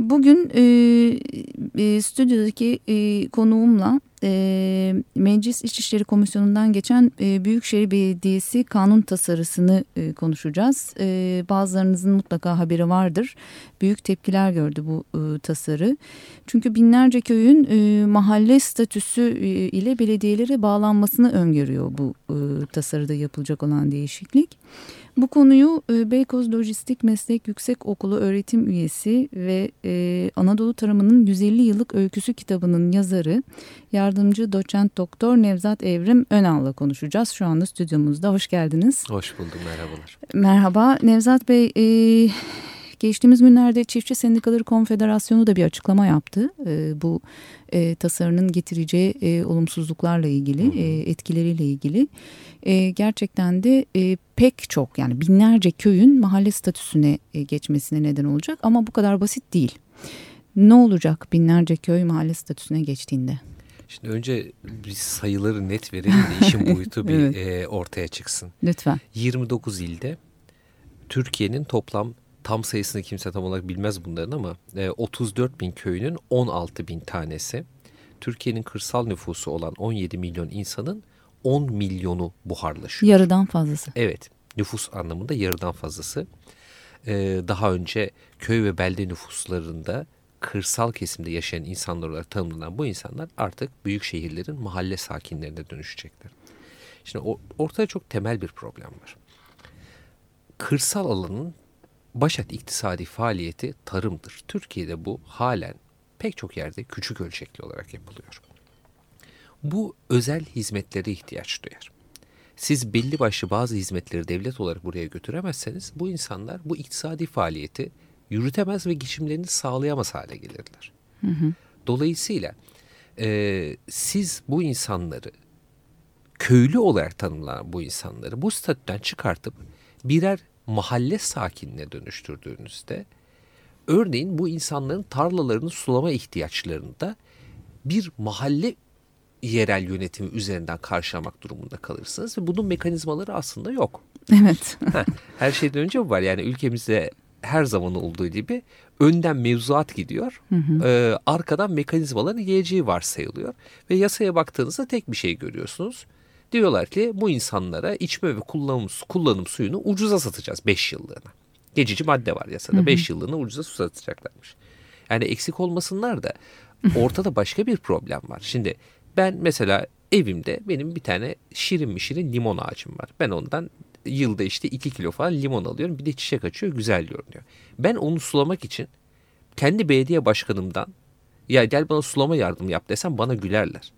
Bugün e, e, stüdyodaki e, konuğumla e, Meclis İçişleri Komisyonu'ndan geçen e, Büyükşehir Belediyesi kanun tasarısını e, konuşacağız. E, bazılarınızın mutlaka haberi vardır. Büyük tepkiler gördü bu e, tasarı. Çünkü binlerce köyün e, mahalle statüsü e, ile belediyelere bağlanmasını öngörüyor bu e, tasarıda yapılacak olan değişiklik. Bu konuyu e, Beykoz Lojistik Meslek Yüksek Okulu öğretim üyesi ve e, Anadolu Tarımı'nın 150 yıllık öyküsü kitabının yazarı yardımcı doçent doktor Nevzat Evrim Önal'la konuşacağız. Şu anda stüdyomuzda. Hoş geldiniz. Hoş buldum. Merhabalar. Merhaba. Nevzat Bey... E, Geçtiğimiz günlerde Çiftçi Sendikaları Konfederasyonu da bir açıklama yaptı. E, bu e, tasarının getireceği e, olumsuzluklarla ilgili, e, etkileriyle ilgili. E, gerçekten de e, pek çok yani binlerce köyün mahalle statüsüne e, geçmesine neden olacak ama bu kadar basit değil. Ne olacak binlerce köy mahalle statüsüne geçtiğinde? Şimdi önce bir sayıları net verelim de işin boyutu bir evet. e, ortaya çıksın. Lütfen. 29 ilde Türkiye'nin toplam tam sayısını kimse tam olarak bilmez bunların ama e, 34 bin köyünün 16 bin tanesi Türkiye'nin kırsal nüfusu olan 17 milyon insanın 10 milyonu buharlaşıyor. Yarıdan fazlası. Evet nüfus anlamında yarıdan fazlası. Ee, daha önce köy ve belde nüfuslarında kırsal kesimde yaşayan insanlar olarak tanımlanan bu insanlar artık büyük şehirlerin mahalle sakinlerine dönüşecekler. Şimdi ortada çok temel bir problem var. Kırsal alanın başat iktisadi faaliyeti tarımdır. Türkiye'de bu halen pek çok yerde küçük ölçekli olarak yapılıyor. Bu özel hizmetlere ihtiyaç duyar. Siz belli başlı bazı hizmetleri devlet olarak buraya götüremezseniz bu insanlar bu iktisadi faaliyeti yürütemez ve geçimlerini sağlayamaz hale gelirler. Hı hı. Dolayısıyla e, siz bu insanları köylü olarak tanımlanan bu insanları bu statüden çıkartıp birer mahalle sakinine dönüştürdüğünüzde örneğin bu insanların tarlalarını sulama ihtiyaçlarında bir mahalle yerel yönetimi üzerinden karşılamak durumunda kalırsınız ve bunun mekanizmaları aslında yok. Evet. her şeyden önce bu var yani ülkemizde her zaman olduğu gibi önden mevzuat gidiyor. Hı hı. E, arkadan mekanizmaların geleceği varsayılıyor. Ve yasaya baktığınızda tek bir şey görüyorsunuz. Diyorlar ki bu insanlara içme ve kullanım, kullanım suyunu ucuza satacağız 5 yıllığına. Geçici madde var yasada 5 yıllığına ucuza su satacaklarmış. Yani eksik olmasınlar da ortada başka bir problem var. Şimdi ben mesela evimde benim bir tane şirin mi şirin limon ağacım var. Ben ondan yılda işte 2 kilo falan limon alıyorum. Bir de çiçek açıyor güzel görünüyor. Ben onu sulamak için kendi belediye başkanımdan ya gel bana sulama yardım yap desem bana gülerler.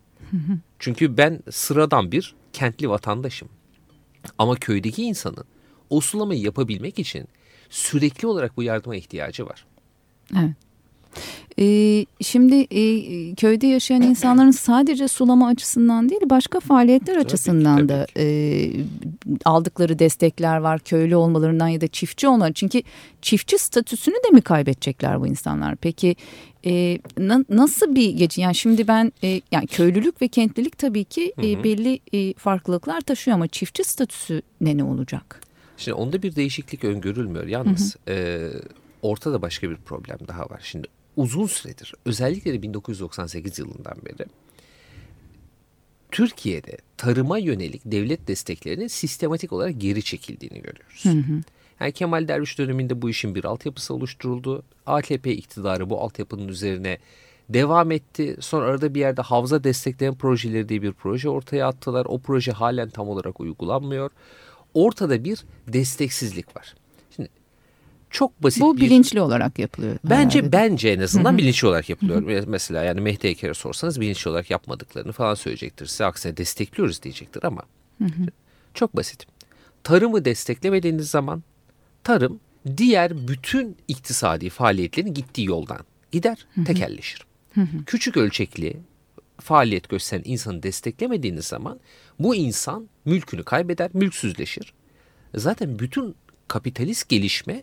Çünkü ben sıradan bir kentli vatandaşım. Ama köydeki insanın o sulamayı yapabilmek için sürekli olarak bu yardıma ihtiyacı var. Evet. Ee, şimdi e, köyde yaşayan insanların sadece sulama açısından değil başka faaliyetler tabii, açısından tabii. da e, aldıkları destekler var köylü olmalarından ya da çiftçi olmaları. Çünkü çiftçi statüsünü de mi kaybedecekler bu insanlar? Peki e, na, nasıl bir geçiş? Yani şimdi ben e, yani köylülük ve kentlilik tabii ki e, belli e, farklılıklar taşıyor ama çiftçi statüsü ne ne olacak? Şimdi onda bir değişiklik öngörülmüyor. Yalnız hı hı. E, ortada başka bir problem daha var. Şimdi uzun süredir özellikle de 1998 yılından beri Türkiye'de tarıma yönelik devlet desteklerinin sistematik olarak geri çekildiğini görüyoruz. Hı hı. Yani Kemal Derviş döneminde bu işin bir altyapısı oluşturuldu. AKP iktidarı bu altyapının üzerine devam etti. Sonra arada bir yerde havza destekleyen projeleri diye bir proje ortaya attılar. O proje halen tam olarak uygulanmıyor. Ortada bir desteksizlik var çok basit Bu bir... bilinçli olarak yapılıyor. Bence herhalde. bence en azından bilinçli olarak yapılıyor. Mesela yani Mehdi Eker'e sorsanız bilinçli olarak yapmadıklarını falan söyleyecektir. Size aksine destekliyoruz diyecektir ama çok basit. Tarımı desteklemediğiniz zaman tarım diğer bütün iktisadi faaliyetlerin gittiği yoldan gider, tekelleşir. Küçük ölçekli faaliyet gösteren insanı desteklemediğiniz zaman bu insan mülkünü kaybeder, mülksüzleşir. Zaten bütün kapitalist gelişme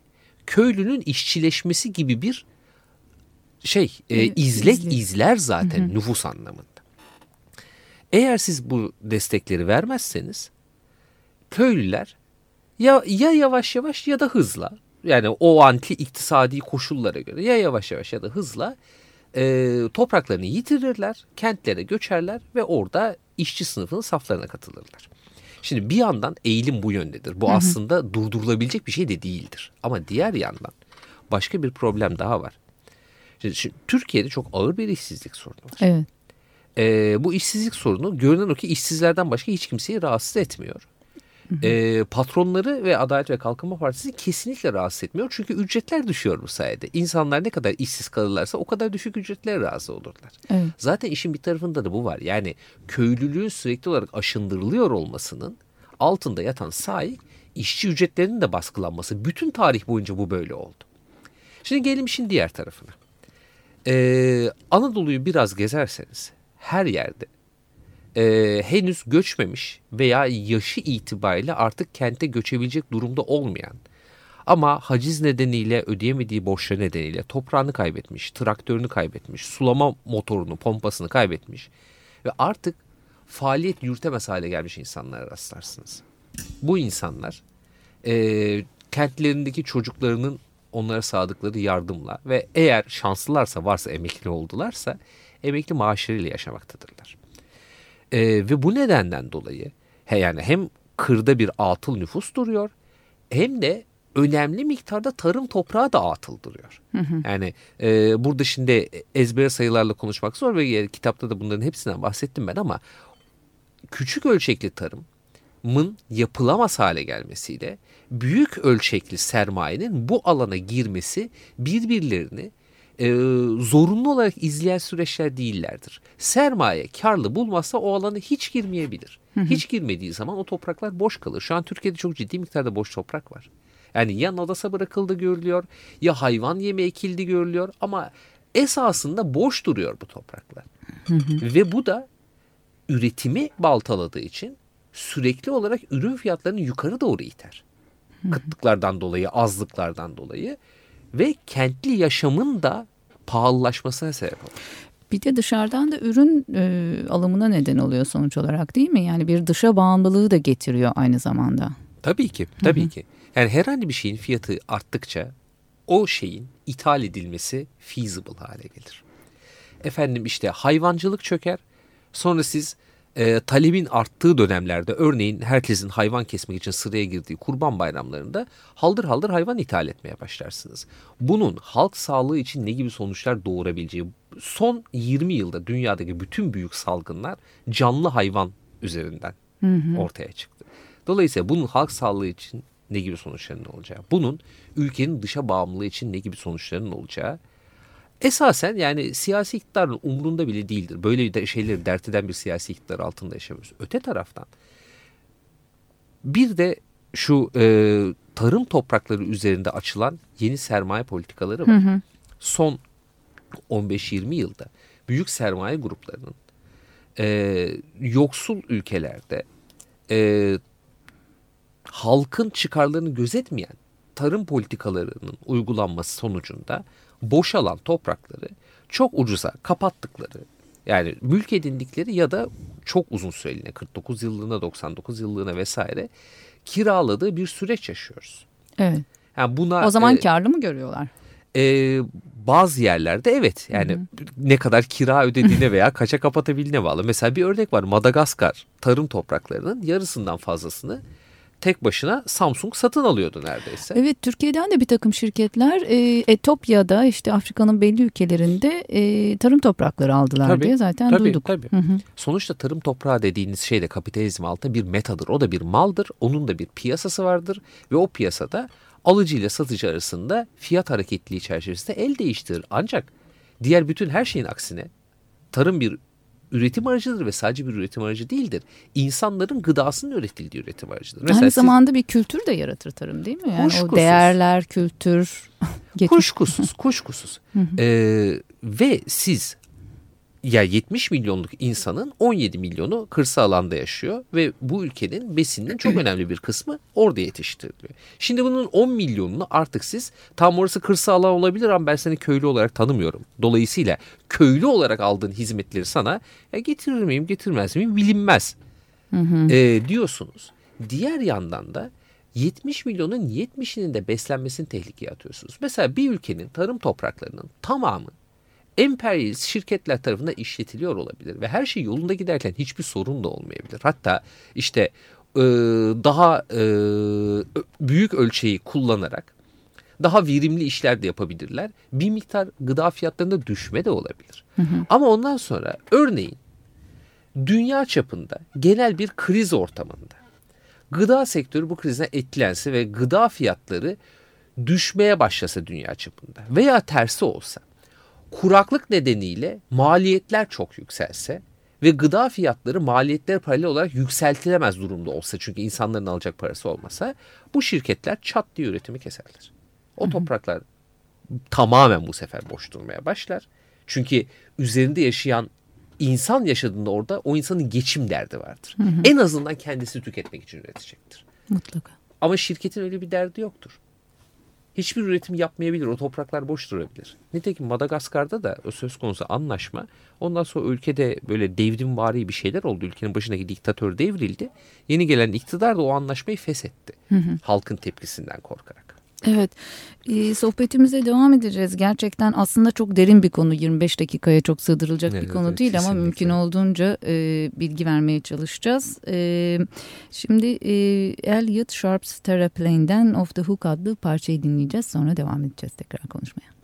köylünün işçileşmesi gibi bir şey e, izlek izle- izler zaten nüfus anlamında. Eğer siz bu destekleri vermezseniz köylüler ya ya yavaş yavaş ya da hızla yani o anki iktisadi koşullara göre ya yavaş yavaş ya da hızla e, topraklarını yitirirler, kentlere göçerler ve orada işçi sınıfının saflarına katılırlar. Şimdi bir yandan eğilim bu yöndedir. Bu aslında durdurulabilecek bir şey de değildir. Ama diğer yandan başka bir problem daha var. Şimdi, şimdi Türkiye'de çok ağır bir işsizlik sorunu var. Evet. Ee, bu işsizlik sorunu görünen o ki işsizlerden başka hiç kimseyi rahatsız etmiyor. Ee, patronları ve Adalet ve Kalkınma Partisi kesinlikle rahatsız etmiyor. Çünkü ücretler düşüyor bu sayede. İnsanlar ne kadar işsiz kalırlarsa o kadar düşük ücretlere razı olurlar. Evet. Zaten işin bir tarafında da bu var. Yani köylülüğün sürekli olarak aşındırılıyor olmasının altında yatan sahip işçi ücretlerinin de baskılanması. Bütün tarih boyunca bu böyle oldu. Şimdi gelelim işin diğer tarafına. Ee, Anadolu'yu biraz gezerseniz her yerde e, henüz göçmemiş veya yaşı itibariyle artık kente göçebilecek durumda olmayan ama haciz nedeniyle ödeyemediği borçları nedeniyle toprağını kaybetmiş, traktörünü kaybetmiş, sulama motorunu, pompasını kaybetmiş ve artık faaliyet yürütemez hale gelmiş insanlara rastlarsınız. Bu insanlar e, kentlerindeki çocuklarının onlara sağladıkları yardımla ve eğer şanslılarsa varsa emekli oldularsa emekli maaşlarıyla yaşamaktadırlar. E, ve bu nedenden dolayı he, yani hem kırda bir atıl nüfus duruyor hem de önemli miktarda tarım toprağı da atıl duruyor. Yani e, burada şimdi ezbere sayılarla konuşmak zor ve kitapta da bunların hepsinden bahsettim ben ama küçük ölçekli tarımın yapılamaz hale gelmesiyle büyük ölçekli sermayenin bu alana girmesi birbirlerini e, zorunlu olarak izleyen süreçler değillerdir. Sermaye karlı bulmazsa o alana hiç girmeyebilir. Hiç girmediği zaman o topraklar boş kalır. Şu an Türkiye'de çok ciddi miktarda boş toprak var. Yani ya nadasa bırakıldı görülüyor ya hayvan yemi ekildi görülüyor ama esasında boş duruyor bu topraklar. Ve bu da üretimi baltaladığı için sürekli olarak ürün fiyatlarını yukarı doğru iter. Kıtlıklardan dolayı, azlıklardan dolayı ve kentli yaşamın da pahalılaşmasına sebep olur. Bir de dışarıdan da ürün e, alımına neden oluyor sonuç olarak değil mi? Yani bir dışa bağımlılığı da getiriyor aynı zamanda. Tabii ki, tabii ki. Yani herhangi bir şeyin fiyatı arttıkça o şeyin ithal edilmesi feasible hale gelir. Efendim işte hayvancılık çöker. Sonra siz e, talebin arttığı dönemlerde örneğin herkesin hayvan kesmek için sıraya girdiği kurban bayramlarında haldır haldır hayvan ithal etmeye başlarsınız. Bunun halk sağlığı için ne gibi sonuçlar doğurabileceği son 20 yılda dünyadaki bütün büyük salgınlar canlı hayvan üzerinden ortaya çıktı. Dolayısıyla bunun halk sağlığı için ne gibi sonuçlarının olacağı, bunun ülkenin dışa bağımlılığı için ne gibi sonuçlarının olacağı esasen yani siyasi iktidarın umrunda bile değildir. Böyle de şeyleri dert eden bir siyasi iktidar altında yaşamıyoruz. Öte taraftan bir de şu e, tarım toprakları üzerinde açılan yeni sermaye politikaları var. Son 15-20 yılda büyük sermaye gruplarının e, yoksul ülkelerde e, halkın çıkarlarını gözetmeyen tarım politikalarının uygulanması sonucunda boşalan toprakları çok ucuza kapattıkları yani mülk edindikleri ya da çok uzun süreliğine 49 yıllığına 99 yıllığına vesaire kiraladığı bir süreç yaşıyoruz. Evet. Yani buna O zaman e, karlı mı görüyorlar? e, bazı yerlerde evet yani ne kadar kira ödediğine veya kaça kapatabildiğine bağlı. Mesela bir örnek var Madagaskar tarım topraklarının yarısından fazlasını tek başına Samsung satın alıyordu neredeyse. Evet Türkiye'den de bir takım şirketler e, Etopya'da işte Afrika'nın belli ülkelerinde e, tarım toprakları aldılar Tabii, diye zaten tabii, duyduk. tabii. Hı hı. Sonuçta tarım toprağı dediğiniz şey de kapitalizm altında bir metadır. O da bir maldır. Onun da bir piyasası vardır. Ve o piyasada alıcı ile satıcı arasında fiyat hareketliliği çerçevesinde el değiştirir. Ancak diğer bütün her şeyin aksine tarım bir üretim aracıdır ve sadece bir üretim aracı değildir. İnsanların gıdasının üretildiği üretim aracıdır. Aynı siz- zamanda bir kültür de yaratır tarım değil mi? Yani o Kuşkusuz. değerler, kültür. Kuşkusuz, kuşkusuz. Ee, ve siz ya 70 milyonluk insanın 17 milyonu kırsal alanda yaşıyor ve bu ülkenin besininin çok önemli bir kısmı orada yetiştiriliyor. Şimdi bunun 10 milyonunu artık siz tam orası kırsal alan olabilir ama ben seni köylü olarak tanımıyorum. Dolayısıyla köylü olarak aldığın hizmetleri sana ya getirir miyim getirmez miyim bilinmez e, diyorsunuz. Diğer yandan da 70 milyonun 70'inin de beslenmesini tehlikeye atıyorsunuz. Mesela bir ülkenin tarım topraklarının tamamı emperyalist şirketler tarafından işletiliyor olabilir ve her şey yolunda giderken hiçbir sorun da olmayabilir. Hatta işte e, daha e, büyük ölçeği kullanarak daha verimli işler de yapabilirler. Bir miktar gıda fiyatlarında düşme de olabilir. Hı hı. Ama ondan sonra örneğin dünya çapında genel bir kriz ortamında gıda sektörü bu krizden etkilense ve gıda fiyatları düşmeye başlasa dünya çapında veya tersi olsa kuraklık nedeniyle maliyetler çok yükselse ve gıda fiyatları maliyetler paralel olarak yükseltilemez durumda olsa çünkü insanların alacak parası olmasa bu şirketler çat diye üretimi keserler. O topraklar tamamen bu sefer boş durmaya başlar. Çünkü üzerinde yaşayan insan yaşadığında orada o insanın geçim derdi vardır. Hı hı. En azından kendisi tüketmek için üretecektir. Mutlaka. Ama şirketin öyle bir derdi yoktur hiçbir üretim yapmayabilir. O topraklar boş durabilir. Nitekim Madagaskar'da da o söz konusu anlaşma ondan sonra ülkede böyle devrimvari bir şeyler oldu. Ülkenin başındaki diktatör devrildi. Yeni gelen iktidar da o anlaşmayı feshetti. Hı hı. Halkın tepkisinden korkarak. Evet e, sohbetimize devam edeceğiz. Gerçekten aslında çok derin bir konu 25 dakikaya çok sığdırılacak evet, bir konu evet, değil kesinlikle. ama mümkün olduğunca e, bilgi vermeye çalışacağız. E, şimdi e, Elliot Sharp's Terraplane'den Off the Hook adlı parçayı dinleyeceğiz sonra devam edeceğiz tekrar konuşmaya.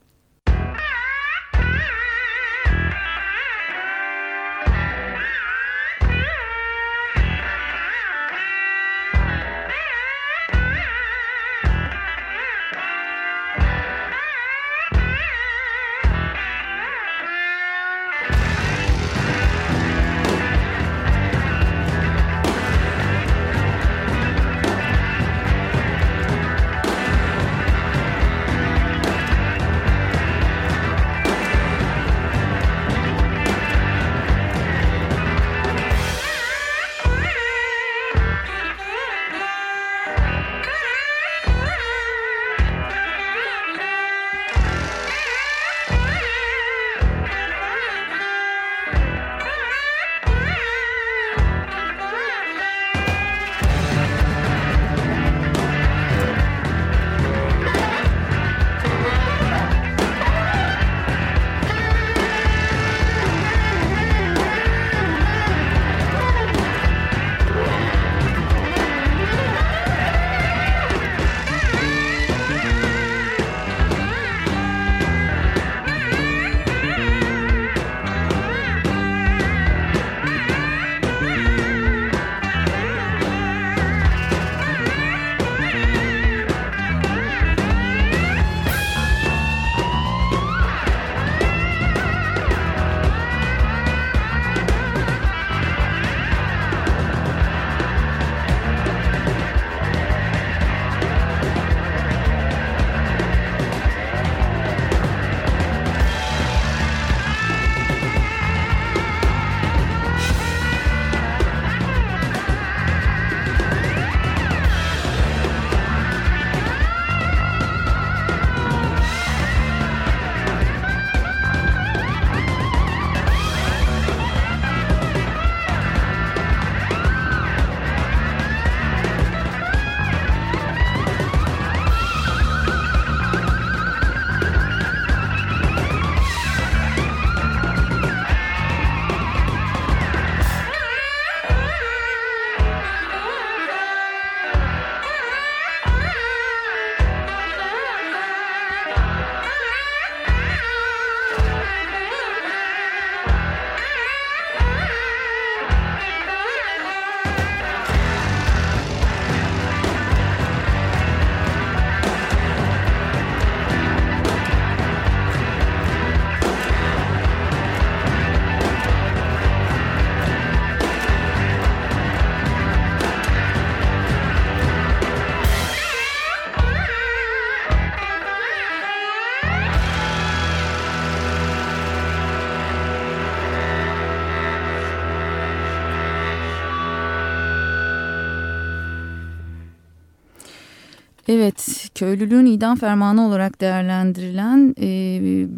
Evet, köylülüğün idam fermanı olarak değerlendirilen e,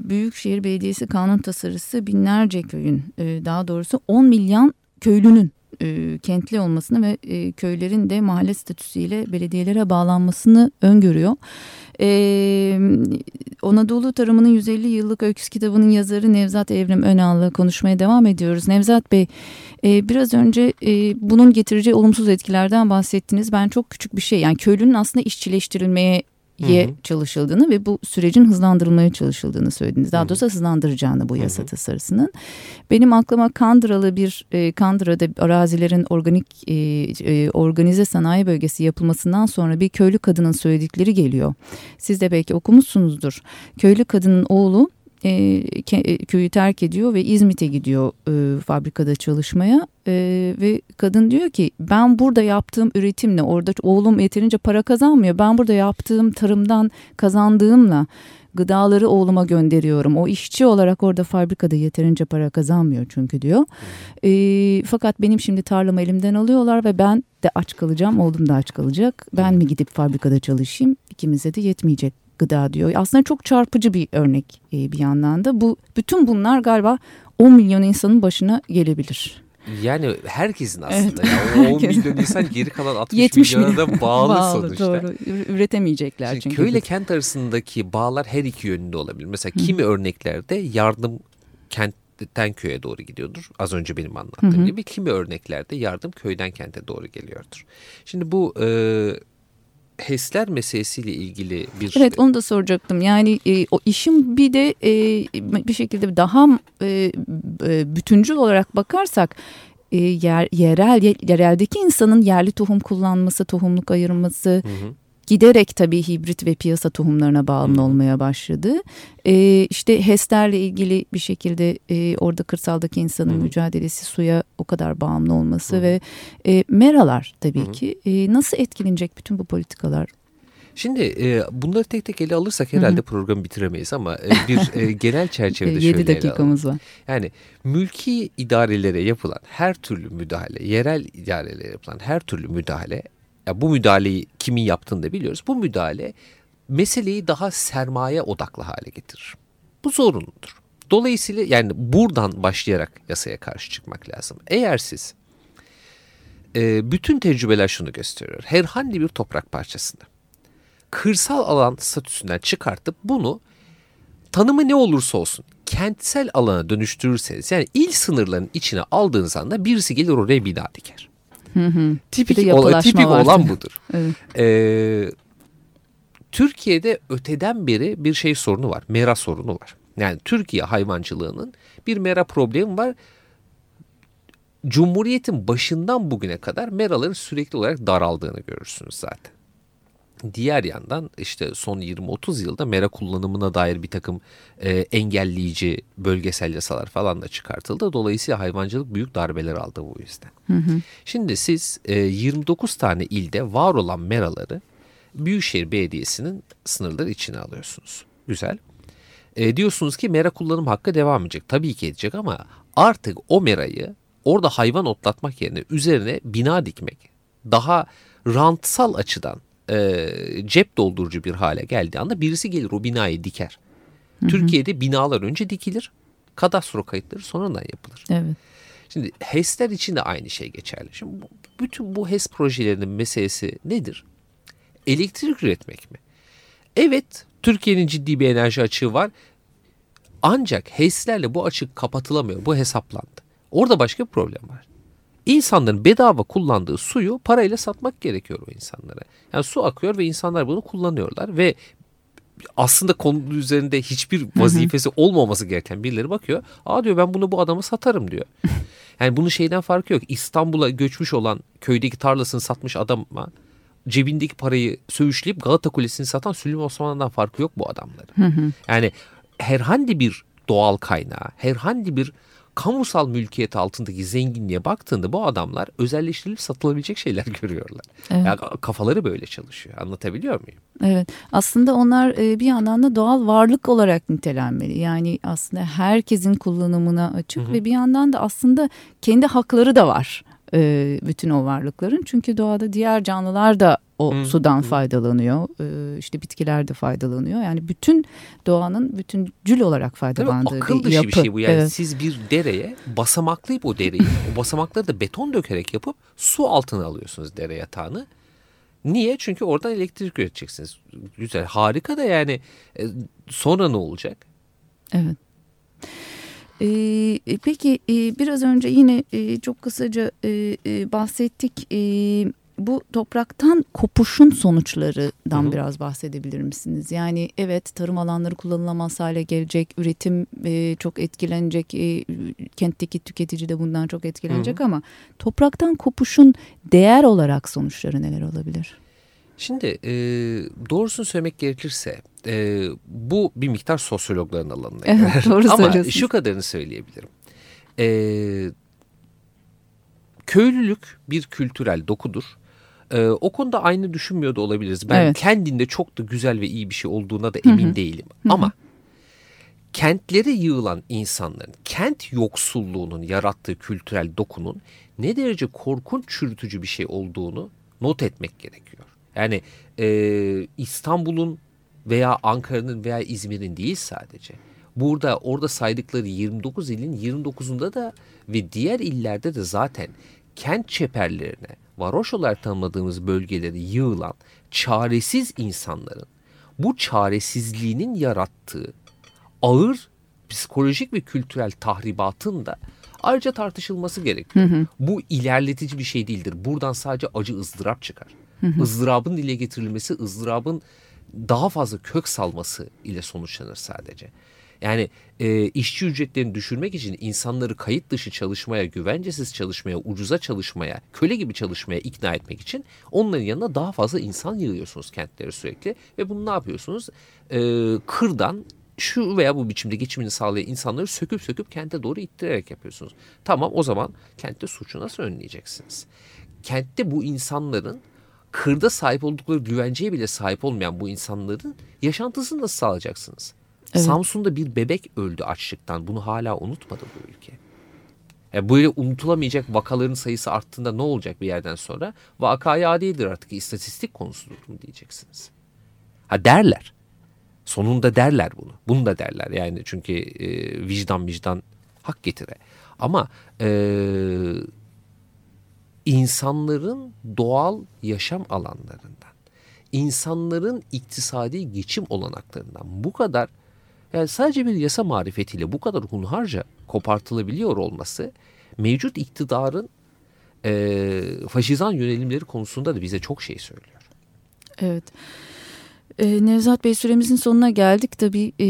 Büyükşehir Belediyesi kanun tasarısı binlerce köyün, e, daha doğrusu 10 milyon köylünün e, kentli olmasını ve e, köylerin de mahalle statüsüyle belediyelere bağlanmasını öngörüyor. E, Anadolu Tarımının 150 Yıllık Öyküsü kitabının yazarı Nevzat Evrim Önal'la konuşmaya devam ediyoruz. Nevzat Bey e, biraz önce e, bunun getireceği olumsuz etkilerden bahsettiniz. Ben çok küçük bir şey yani köylünün aslında işçileştirilmeye ye çalışıldığını ve bu sürecin hızlandırılmaya çalışıldığını söylediniz. Daha doğrusu hızlandıracağını bu yasa hı hı. tasarısının. Benim aklıma Kandıralı bir e, Kandıra'da arazilerin organik e, e, organize sanayi bölgesi yapılmasından sonra bir köylü kadının söyledikleri geliyor. Siz de belki okumuşsunuzdur. Köylü kadının oğlu e, e, köyü terk ediyor ve İzmit'e gidiyor e, fabrikada çalışmaya e, ve kadın diyor ki ben burada yaptığım üretimle orada oğlum yeterince para kazanmıyor ben burada yaptığım tarımdan kazandığımla gıdaları oğluma gönderiyorum. O işçi olarak orada fabrikada yeterince para kazanmıyor çünkü diyor. E, fakat benim şimdi tarlamı elimden alıyorlar ve ben de aç kalacağım, oğlum da aç kalacak. Ben mi gidip fabrikada çalışayım? İkimize de yetmeyecek gıda diyor. Aslında çok çarpıcı bir örnek e, bir yandan da. Bu bütün bunlar galiba 10 milyon insanın başına gelebilir. Yani herkesin aslında. Evet. Yani o 10 milyon insan geri kalan 60 70 milyona da bağlı, bağlı sonuçta. Doğru. Üretemeyecekler Şimdi çünkü. Köyle kent arasındaki bağlar her iki yönünde olabilir. Mesela Hı. kimi örneklerde yardım kentten köye doğru gidiyordur. Az önce benim anlattığım -hı. gibi. Kimi örneklerde yardım köyden kente doğru geliyordur. Şimdi bu e, HES'ler meselesiyle ilgili bir... Evet onu da soracaktım. Yani e, o işin bir de e, bir şekilde daha e, e, bütüncül olarak bakarsak e, yer, yerel yereldeki insanın yerli tohum kullanması, tohumluk ayırması, hı hı giderek tabii hibrit ve piyasa tohumlarına bağımlı olmaya başladı. E, işte HES'lerle ilgili bir şekilde e, orada kırsaldaki insanın hmm. mücadelesi suya o kadar bağımlı olması hmm. ve e, meralar tabii hmm. ki e, nasıl etkilenecek bütün bu politikalar? Şimdi e, bunları tek tek ele alırsak herhalde Hı -hı. programı bitiremeyiz ama e, bir e, genel çerçevede şöyle 7 dakikamız var. Yani mülki idarelere yapılan her türlü müdahale, yerel idarelere yapılan her türlü müdahale ya bu müdahaleyi kimin yaptığını da biliyoruz. Bu müdahale meseleyi daha sermaye odaklı hale getirir. Bu zorunludur. Dolayısıyla yani buradan başlayarak yasaya karşı çıkmak lazım. Eğer siz e, bütün tecrübeler şunu gösteriyor. Herhangi bir toprak parçasını kırsal alan statüsünden çıkartıp bunu tanımı ne olursa olsun kentsel alana dönüştürürseniz yani il sınırlarının içine aldığınız anda birisi gelir oraya bina diker. Tipik, ola, tipik olan budur. evet. Ee, Türkiye'de öteden beri bir şey sorunu var. Mera sorunu var. Yani Türkiye hayvancılığının bir mera problemi var. Cumhuriyetin başından bugüne kadar meraların sürekli olarak daraldığını görürsünüz zaten. Diğer yandan işte son 20-30 yılda mera kullanımına dair bir takım e, engelleyici bölgesel yasalar falan da çıkartıldı. Dolayısıyla hayvancılık büyük darbeler aldı bu yüzden. Hı hı. Şimdi siz e, 29 tane ilde var olan meraları Büyükşehir Belediyesi'nin sınırları içine alıyorsunuz. Güzel. E, diyorsunuz ki mera kullanım hakkı devam edecek. Tabii ki edecek ama artık o merayı orada hayvan otlatmak yerine üzerine bina dikmek daha rantsal açıdan e, cep doldurucu bir hale geldiği anda birisi gelir o binayı diker. Hı hı. Türkiye'de binalar önce dikilir. Kadastro kayıtları sonradan yapılır. Evet. Şimdi HES'ler için de aynı şey geçerli. Şimdi bütün bu HES projelerinin meselesi nedir? Elektrik üretmek mi? Evet, Türkiye'nin ciddi bir enerji açığı var. Ancak HES'lerle bu açık kapatılamıyor. Bu hesaplandı. Orada başka bir problem var. İnsanların bedava kullandığı suyu parayla satmak gerekiyor o insanlara. Yani su akıyor ve insanlar bunu kullanıyorlar ve aslında konu üzerinde hiçbir vazifesi olmaması gereken birileri bakıyor. Aa diyor ben bunu bu adama satarım diyor. Yani bunun şeyden farkı yok. İstanbul'a göçmüş olan köydeki tarlasını satmış adama cebindeki parayı söğüşleyip Galata Kulesi'ni satan Süleyman Osman'dan farkı yok bu adamların. Yani herhangi bir doğal kaynağı, herhangi bir kamusal mülkiyet altındaki zenginliğe baktığında bu adamlar özelleştirilip satılabilecek şeyler görüyorlar. Evet. Yani kafaları böyle çalışıyor. Anlatabiliyor muyum? Evet. Aslında onlar e, bir yandan da doğal varlık olarak nitelenmeli. Yani aslında herkesin kullanımına açık Hı -hı. ve bir yandan da aslında kendi hakları da var e, bütün o varlıkların. Çünkü doğada diğer canlılar da o Hı, sudan hı. faydalanıyor. E, işte bitkiler de faydalanıyor. Yani bütün doğanın bütüncül olarak Tabii faydalandığı akıl bir dışı yapı. bir şey bu. Yani Evet. siz bir dereye basamaklayıp o dereyi, o basamakları da beton dökerek yapıp su altına alıyorsunuz dere yatağını. Niye? Çünkü oradan elektrik üreteceksiniz. Güzel, harika da yani e, sonra ne olacak? Evet. Ee, peki e, biraz önce yine e, çok kısaca e, e, bahsettik. E, bu topraktan kopuşun sonuçlarından Hı hı. biraz bahsedebilir misiniz? Yani evet tarım alanları kullanılamaz hale gelecek, üretim e, çok etkilenecek, e, kentteki tüketici de bundan çok etkilenecek ama topraktan kopuşun değer olarak sonuçları neler olabilir? Şimdi e, doğrusunu söylemek gerekirse e, bu bir miktar sosyologların alanına Evet, doğru Ama şu kadarını söyleyebilirim. E, köylülük bir kültürel dokudur. E, o konuda aynı düşünmüyor da olabiliriz. Ben Evet. kendinde çok da güzel ve iyi bir şey olduğuna da emin değilim. Ama kentlere yığılan insanların, kent yoksulluğunun yarattığı kültürel dokunun ne derece korkunç çürütücü bir şey olduğunu not etmek gerekiyor. Yani e, İstanbul'un veya Ankara'nın veya İzmir'in değil sadece. Burada orada saydıkları 29 ilin 29'unda da ve diğer illerde de zaten kent çeperlerine, varoş olarak tanımladığımız bölgeleri yığılan çaresiz insanların bu çaresizliğinin yarattığı ağır psikolojik ve kültürel tahribatın da ayrıca tartışılması gerekiyor. Bu ilerletici bir şey değildir. Buradan sadece acı ızdırap çıkar. Izdırabın dile getirilmesi, ızdırabın daha fazla kök salması ile sonuçlanır sadece. Yani e, işçi ücretlerini düşürmek için insanları kayıt dışı çalışmaya, güvencesiz çalışmaya, ucuza çalışmaya, köle gibi çalışmaya ikna etmek için onların yanına daha fazla insan yığıyorsunuz kentlere sürekli. Ve bunu ne yapıyorsunuz? E, kırdan şu veya bu biçimde geçimini sağlayan insanları söküp söküp kente doğru ittirerek yapıyorsunuz. Tamam o zaman kentte suçu nasıl önleyeceksiniz? Kentte bu insanların kırda sahip oldukları güvenceye bile sahip olmayan bu insanların yaşantısını nasıl sağlayacaksınız? Evet. Samsun'da bir bebek öldü açlıktan. Bunu hala unutmadı bu ülke. Yani böyle unutulamayacak vakaların sayısı arttığında ne olacak bir yerden sonra? Vakaya adidir artık istatistik konusudur mu diyeceksiniz. Ha derler. Sonunda derler bunu. Bunu da derler yani çünkü e, vicdan vicdan hak getire. Ama e, insanların doğal yaşam alanlarından, insanların iktisadi geçim olanaklarından bu kadar yani sadece bir yasa marifetiyle bu kadar hunharca kopartılabiliyor olması mevcut iktidarın e, faşizan yönelimleri konusunda da bize çok şey söylüyor. Evet. Ee, Nevzat Bey süremizin sonuna geldik. Tabii e,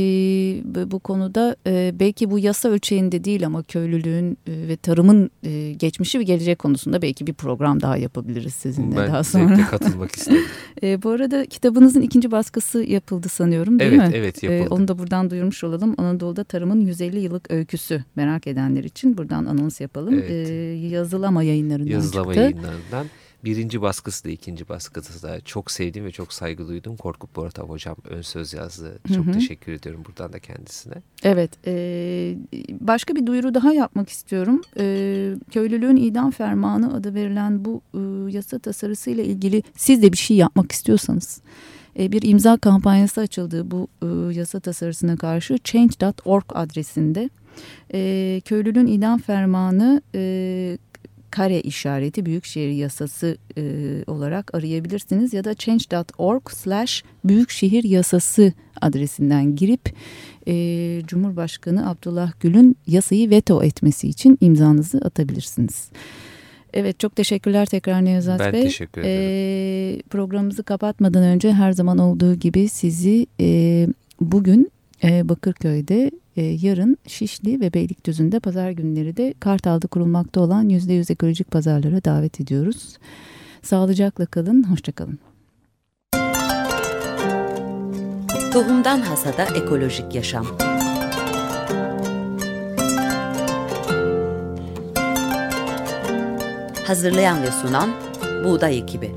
bu- konuda e, belki bu yasa ölçeğinde değil ama köylülüğün e, ve tarımın e, geçmişi ve gelecek konusunda belki bir program daha yapabiliriz sizinle ben daha sonra. zevkle katılmak isterim. E, bu arada kitabınızın ikinci baskısı yapıldı sanıyorum değil evet mi? evet E, yapıldı. onu da buradan duyurmuş olalım. Anadolu'da tarımın 150 yıllık öyküsü merak edenler için buradan anons yapalım. Evet. E, yazılama yayınlarından Yazılama çıktı. yayınlarından. Birinci baskısı da ikinci baskısı da çok sevdiğim ve çok saygı duydum. Korkut Boratav hocam ön söz yazdı. Çok Hı hı. teşekkür ediyorum buradan da kendisine. Evet, e, başka bir duyuru daha yapmak istiyorum. E, köylülüğün idam fermanı adı verilen bu e, yasa tasarısıyla ilgili siz de bir şey yapmak istiyorsanız e, bir imza kampanyası açıldı bu e, yasa tasarısına karşı change.org adresinde. E, köylülüğün idam fermanı kare işareti büyükşehir yasası e, olarak arayabilirsiniz ya da change.org slash büyükşehir yasası adresinden girip e, Cumhurbaşkanı Abdullah Gül'ün yasayı veto etmesi için imzanızı atabilirsiniz. Evet çok teşekkürler tekrar Nevzat Ben Bey. teşekkür ederim. E, programımızı kapatmadan önce her zaman olduğu gibi sizi e, bugün e, Bakırköy'de e, yarın Şişli ve Beylikdüzü'nde pazar günleri de Kartal'da kurulmakta olan %100 ekolojik pazarlara davet ediyoruz. Sağlıcakla kalın, hoşçakalın. Tohumdan Hasada Ekolojik Yaşam Hazırlayan ve sunan Buğday Ekibi